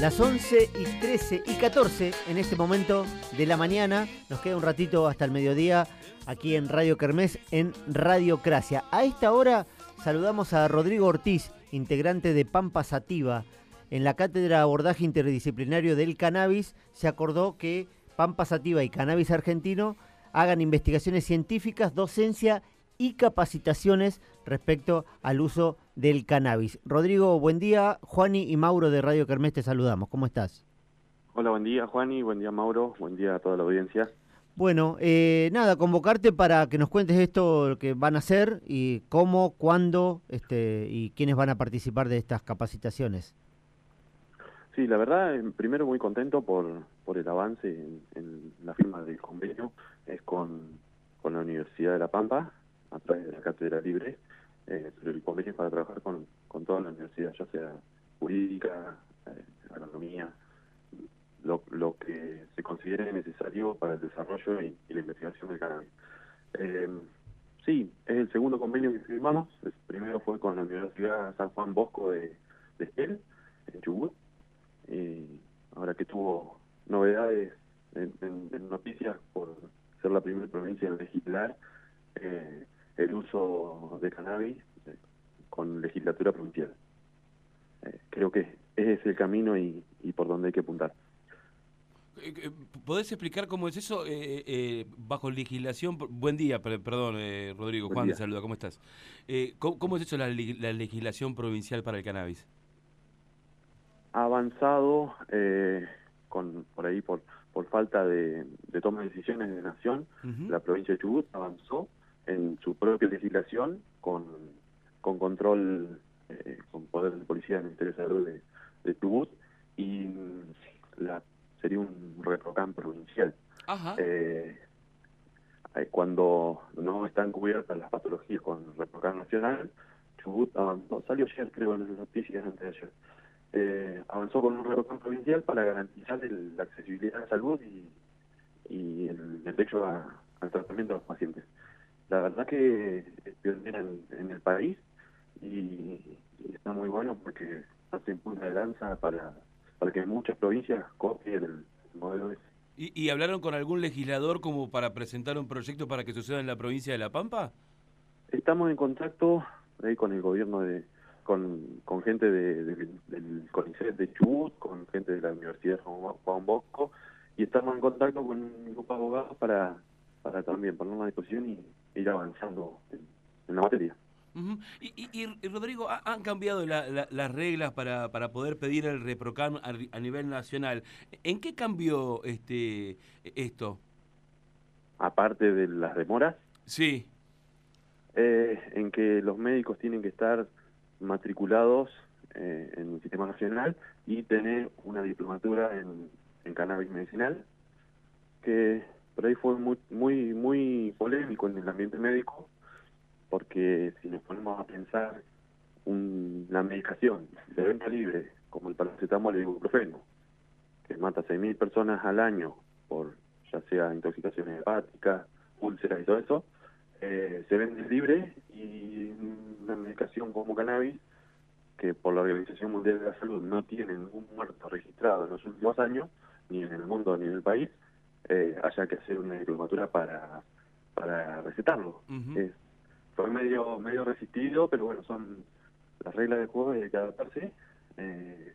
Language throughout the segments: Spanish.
Las 11 y 13 y 14 en este momento de la mañana. Nos queda un ratito hasta el mediodía aquí en Radio Kermés, en Radiocracia. A esta hora saludamos a Rodrigo Ortiz, integrante de Pampa Sativa. En la cátedra abordaje interdisciplinario del cannabis se acordó que Pampa Sativa y Cannabis Argentino hagan investigaciones científicas, docencia y capacitaciones respecto al uso del cannabis. Rodrigo, buen día. Juani y Mauro de Radio Kermés te saludamos. ¿Cómo estás? Hola, buen día Juani, buen día Mauro, buen día a toda la audiencia. Bueno, eh, nada, convocarte para que nos cuentes esto que van a hacer y cómo, cuándo este, y quiénes van a participar de estas capacitaciones. Sí, la verdad, eh, primero muy contento por, por el avance en, la firma del convenio, es con, con la Universidad de La Pampa, de la Cátedra Libre, eh, el convenio para trabajar con, con toda la universidad, ya sea jurídica, eh, agronomía, lo, lo que se considere necesario para el desarrollo y, la investigación del cannabis. Eh, sí, es el segundo convenio que firmamos. El primero fue con la Universidad San Juan Bosco de, de Estel, en Chubut. Y ahora que tuvo novedades en, noticias por ser la primera provincia en legislar, eh, el uso de cannabis eh, con legislatura provincial. Eh, creo que ese es el camino y, por donde hay que apuntar. Eh, ¿Podés explicar cómo es eso bajo legislación? Buen día, perdón, Rodrigo. Juan te saluda, ¿cómo estás? ¿cómo, es eso la, legislación provincial para el cannabis? Ha avanzado con por ahí por por falta de, toma de decisiones de nación. La provincia de Chubut avanzó en su propia legislación con, con control, eh, con poder de policía del Ministerio de Salud de, de Tubut y la, sería un reprocam provincial. Eh, eh, cuando no están cubiertas las patologías con reprocam nacional, Chubut avanzó, salió ayer creo en las noticias antes de ayer, eh, avanzó con un reprocam provincial para garantizar la accesibilidad a la salud y, y el derecho al tratamiento de los pacientes la verdad que es pionera en, el país y, está muy bueno porque hace punta de lanza para, para que muchas provincias copien el, modelo ese. ¿Y, ¿Y, hablaron con algún legislador como para presentar un proyecto para que suceda en la provincia de La Pampa? Estamos en contacto ahí con el gobierno de con, con gente de, del CONICET de Chubut, con gente de la Universidad Juan Bosco y estamos en contacto con un grupo de abogados para, para también poner una disposición y ir avanzando en, la materia. y, Rodrigo, han cambiado las reglas para, para poder pedir el ReproCam a, nivel nacional. ¿En qué cambió este esto? Aparte de las demoras. Sí. Eh, en que los médicos tienen que estar matriculados eh, en el sistema nacional y tener una diplomatura en, en cannabis medicinal, que por ahí fue muy, muy, muy polémico en el ambiente médico, porque si nos ponemos a pensar un, la medicación de venta libre, como el paracetamol y el ibuprofeno, que mata a 6.000 personas al año por ya sea intoxicaciones hepáticas, úlceras y todo eso, eh, se vende libre y una medicación como cannabis, que por la Organización Mundial de la Salud no tiene ningún muerto registrado en los últimos años, ni en el mundo ni en el país, eh, haya que hacer una diplomatura para, para recetarlo. fue medio medio resistido, pero bueno, son las reglas del juego y hay que adaptarse. Eh,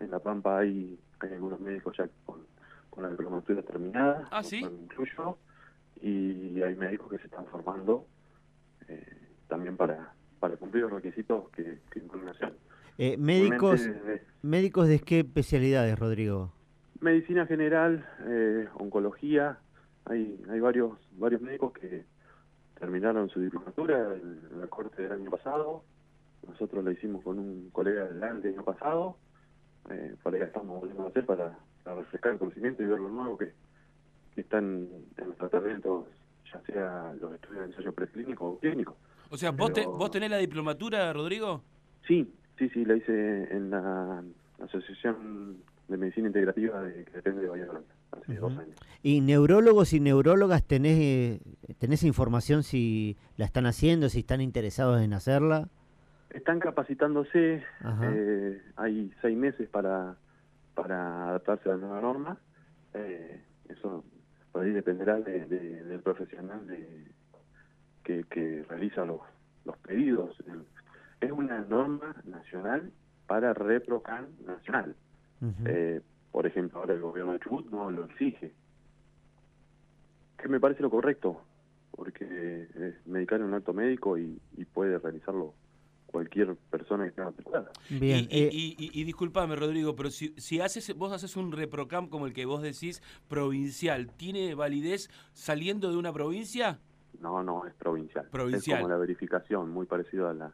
en La Pampa hay, hay algunos médicos ya con, con la diplomatura terminada, ¿Ah, sí? incluyo, y hay médicos que se están formando eh, también para, para cumplir los requisitos que, que nación. Eh, médicos, ¿Médicos de qué especialidades, Rodrigo? Medicina general, eh, oncología, hay, hay varios, varios médicos que terminaron su diplomatura en, la corte del año pasado, nosotros lo hicimos con un colega del año pasado, eh, por ahí estamos volviendo a hacer para, refrescar el conocimiento y ver lo nuevo que, están en los tratamientos, ya sea los estudios de ensayo preclínico o clínico. O sea, ¿vos, ¿vos tenés la diplomatura, Rodrigo? Sí, sí, sí, la hice en la Asociación de medicina integrativa de, que depende de Valladolid, hace dos años. ¿Y neurólogos y neurólogas tenés, tenés información si la están haciendo, si están interesados en hacerla? Están capacitándose, eh, hay seis meses para, para adaptarse a la nueva norma. Eh, eso por ahí dependerá del profesional de, que, realiza los, los pedidos. Es una norma nacional para ReproCan nacional. Eh, por ejemplo, ahora el gobierno de Chubut no lo exige. Que me parece lo correcto, porque es medicar en un acto médico y, puede realizarlo cualquier persona que esté matriculada. Bien, y, y, discúlpame, Rodrigo, pero si, si haces, vos haces un reprocam como el que vos decís provincial, ¿tiene validez saliendo de una provincia? No, no, es provincial. Provincial. Es como la verificación, muy parecido a la,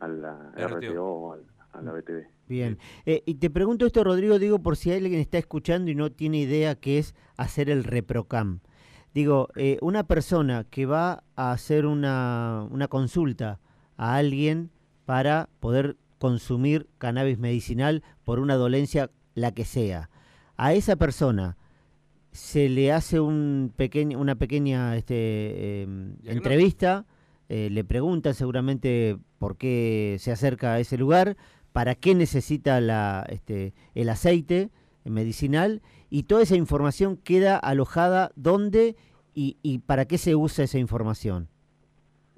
a la RTO, o a, la BTV. Bien. Eh, y te pregunto esto, Rodrigo, digo, por si alguien está escuchando y no tiene idea qué es hacer el ReproCam. Digo, eh, una persona que va a hacer una, una consulta a alguien para poder consumir cannabis medicinal por una dolencia, la que sea, a esa persona se le hace un pequeño, una pequeña este, em, entrevista, eh, le preguntan seguramente por qué se acerca a ese lugar, para qué necesita la, este, el aceite medicinal y toda esa información queda alojada dónde y, y para qué se usa esa información.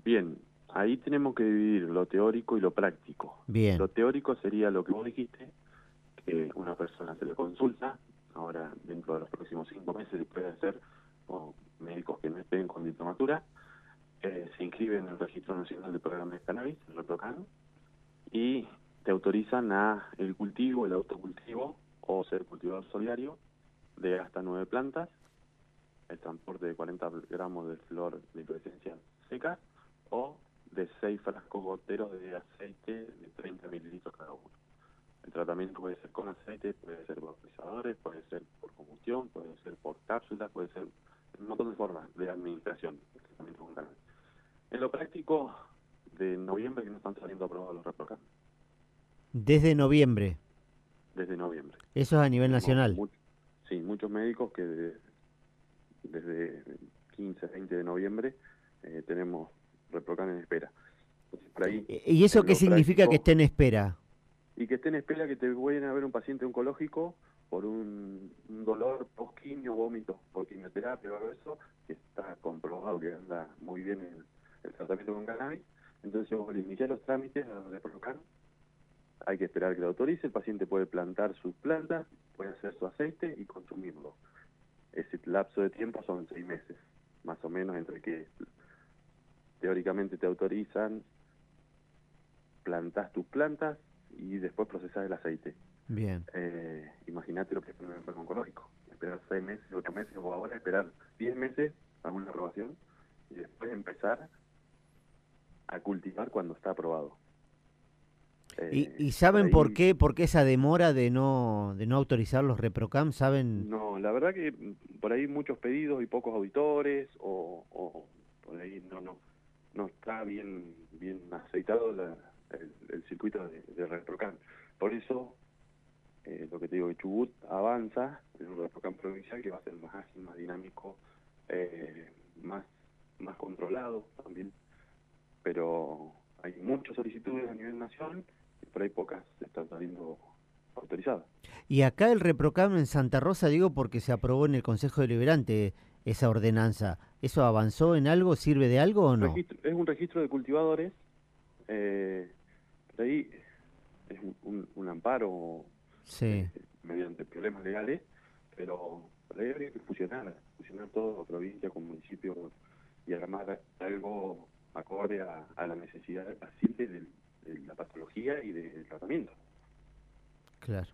Bien, ahí tenemos que dividir lo teórico y lo práctico. Bien. Lo teórico sería lo que vos dijiste, que una persona se le consulta, ahora dentro de los próximos cinco meses puede ser o médicos que no estén con diplomatura, eh, se inscriben en el Registro Nacional de Programas de Cannabis, el ReproCan, y te autorizan a el cultivo, el autocultivo o ser cultivador solidario de hasta nueve plantas, el transporte de 40 gramos de flor de inflorescencia seca o de seis frascos goteros de aceite de 30 mililitros cada uno. El tratamiento puede ser con aceite, puede ser por frisadores, puede ser por combustión, puede ser por cápsulas, puede ser un montón de formas de administración En lo práctico, de noviembre que no están saliendo aprobados los ReproCam. Desde noviembre. Desde noviembre. Eso es a nivel nacional. sí, muchos médicos que desde 15, 20 de noviembre eh, tenemos ReproCam en espera. ¿Y eso qué significa que esté en espera? y que esté en espera que te vayan a ver un paciente oncológico por un, dolor post-quimio, vómito por quimioterapia o algo eso, que está comprobado que anda muy bien el, el tratamiento con cannabis. Entonces, vos le los trámites de provocar, hay que esperar que lo autorice, el paciente puede plantar sus plantas, puede hacer su aceite y consumirlo. Ese lapso de tiempo son seis meses, más o menos, entre que teóricamente te autorizan, plantas tus plantas, y después procesar el aceite. Bien. Eh, Imagínate lo que es un enfermo oncológico. Esperar seis meses, ocho meses, o ahora esperar diez meses a una aprobación y después empezar a cultivar cuando está aprobado. ¿Y, eh, saben por qué por qué esa demora de no de no autorizar los reprocam? ¿Saben? No, la verdad que por ahí muchos pedidos y pocos auditores o, o por ahí no no no está bien bien aceitado la, el, circuito de, de ReproCam. Por eso, eh, lo que te digo, que Chubut avanza en un ReproCam provincial que va a ser más ágil, más dinámico, eh, más, más controlado también. Pero hay muchas solicitudes a nivel nacional y por ahí pocas están saliendo autorizadas. Y acá el ReproCam en Santa Rosa, digo, porque se aprobó en el Consejo Deliberante esa ordenanza. ¿Eso avanzó en algo? ¿Sirve de algo o no? es un registro de cultivadores eh, ahí es un, amparo eh, mediante problemas legales, pero ahí habría que fusionar, fusionar todo, provincia con municipio y armar algo acorde a, la necesidad del paciente, de, la patología y del tratamiento. Claro.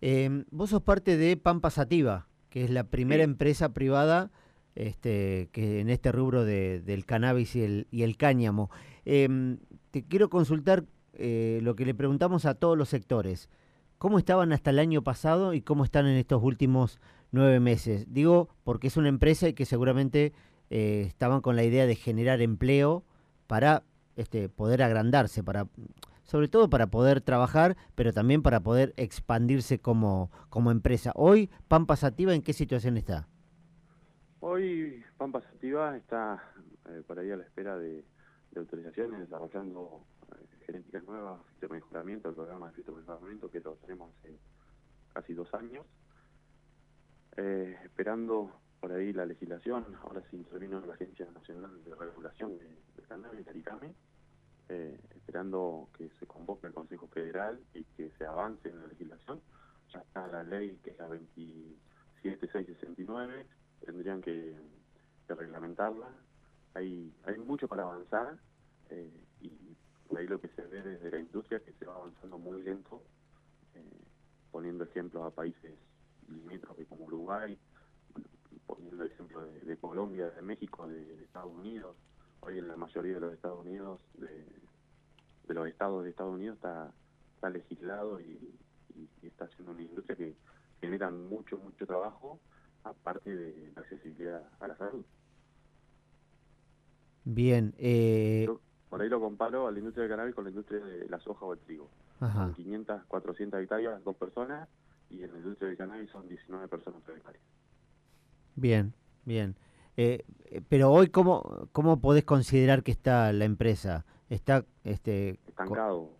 Eh, vos sos parte de Pampa Sativa, que es la primera empresa privada este, que en este rubro de, del cannabis y el, y el cáñamo. Eh, te quiero consultar eh, lo que le preguntamos a todos los sectores. ¿Cómo estaban hasta el año pasado y cómo están en estos últimos nueve meses? Digo, porque es una empresa y que seguramente eh, estaban con la idea de generar empleo para este, poder agrandarse, para sobre todo para poder trabajar, pero también para poder expandirse como, como empresa. Hoy, Pampa Sativa, ¿en qué situación está? Hoy Pampa Sativa está eh, por ahí a la espera de, autorizaciones, desarrollando eh, genéticas nuevas, de mejoramiento, el programa de mejoramiento que lo tenemos casi dos años, eh, esperando por ahí la legislación, ahora se intervino la Agencia Nacional de Regulación de, de Cannabis, CARICAME, eh, esperando que se convoque el Consejo Federal y que se avance en la legislación. Ya está la ley que es la 27669, tendrían que, reglamentarla. Hay, hay mucho para avanzar eh, y por ahí lo que se ve desde la industria que se va avanzando muy lento, eh, poniendo ejemplos a países limítrofes como Uruguay, poniendo el ejemplo de, Colombia, de México, de, Estados Unidos. Hoy en la mayoría de los Estados Unidos, de, los estados de Estados Unidos está, está legislado y, está haciendo una industria que genera mucho, mucho trabajo, aparte de la accesibilidad a la salud. Bien. Eh... por ahí lo comparo a la industria del cannabis con la industria de la soja o el trigo. Ajá. 500, 400 hectáreas, dos personas, y en la industria del cannabis son 19 personas por hectárea. Bien, bien. Eh, eh, pero hoy, ¿cómo, ¿cómo podés considerar que está la empresa? ¿Está este, estancado?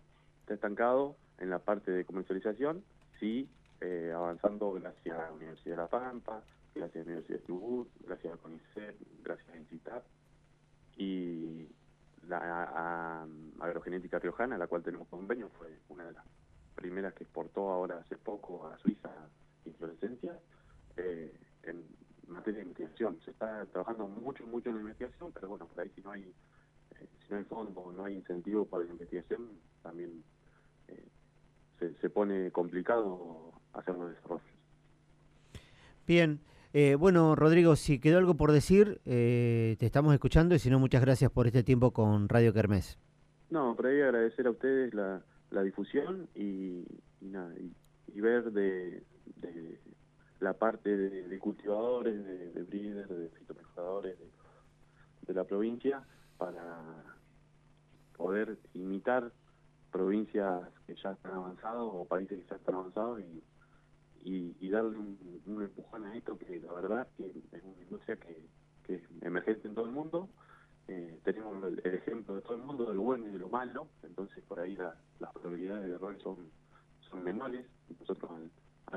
Está estancado en la parte de comercialización, sí, eh, avanzando gracias a la Universidad de La Pampa, gracias a la Universidad de Chubut, gracias a CONICET, gracias a Incitar y la agrogenética riojana, la cual tenemos convenio, fue una de las primeras que exportó ahora hace poco a Suiza inflorescencia eh, en materia de investigación. Se está trabajando mucho, mucho en la investigación, pero bueno, por ahí si no hay, eh, si no hay fondo, no hay incentivo para la investigación, también eh, se, se pone complicado hacer los desarrollos. Bien. Eh, bueno, Rodrigo, si quedó algo por decir, eh, te estamos escuchando y si no, muchas gracias por este tiempo con Radio Kermés. No, por ahí agradecer a ustedes la, la difusión y, y, ver de, la parte de, cultivadores, de, de breeders, de fitomejoradores de, la provincia para poder imitar provincias que ya están avanzadas o países que ya están avanzados y y, darle un, empujón a esto que la verdad que es una industria que, que es emergente en todo el mundo. Eh, tenemos el, ejemplo de todo el mundo, de lo bueno y de lo malo, entonces por ahí las probabilidades de error son, son menores. Nosotros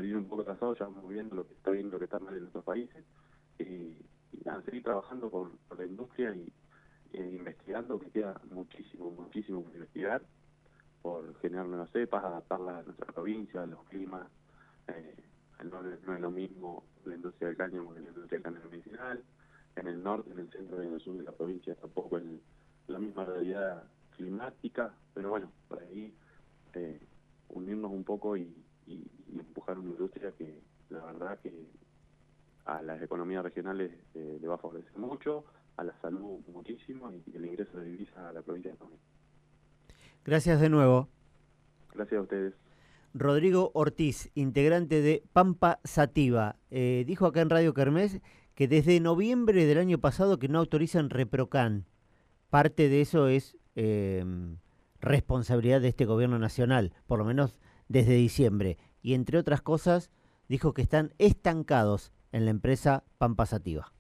ir un poco atrasados ya vamos viendo lo que está bien lo que está mal en otros países. Eh, y nada, seguir trabajando con, la industria y investigando, que queda muchísimo, muchísimo por investigar, por generar nuevas cepas, adaptarla a nuestra provincia, a los climas, eh, no, es lo mismo la industria del cáñamo que la industria del cáñamo medicinal. En el norte, en el centro y en el sur de la provincia tampoco es la misma realidad climática, pero bueno, por ahí eh, unirnos un poco y, empujar una industria que la verdad que a las economías regionales eh, le va a favorecer mucho, a la salud muchísimo y el ingreso de divisas a la provincia también. Gracias de nuevo. Gracias a ustedes. Rodrigo Ortiz, integrante de Pampa Sativa, eh, dijo acá en Radio Kermés que desde noviembre del año pasado que no autorizan Reprocan. Parte de eso es em, responsabilidad de este gobierno nacional, por lo menos desde diciembre. Y entre otras cosas, dijo que están estancados en la empresa Pampa Sativa.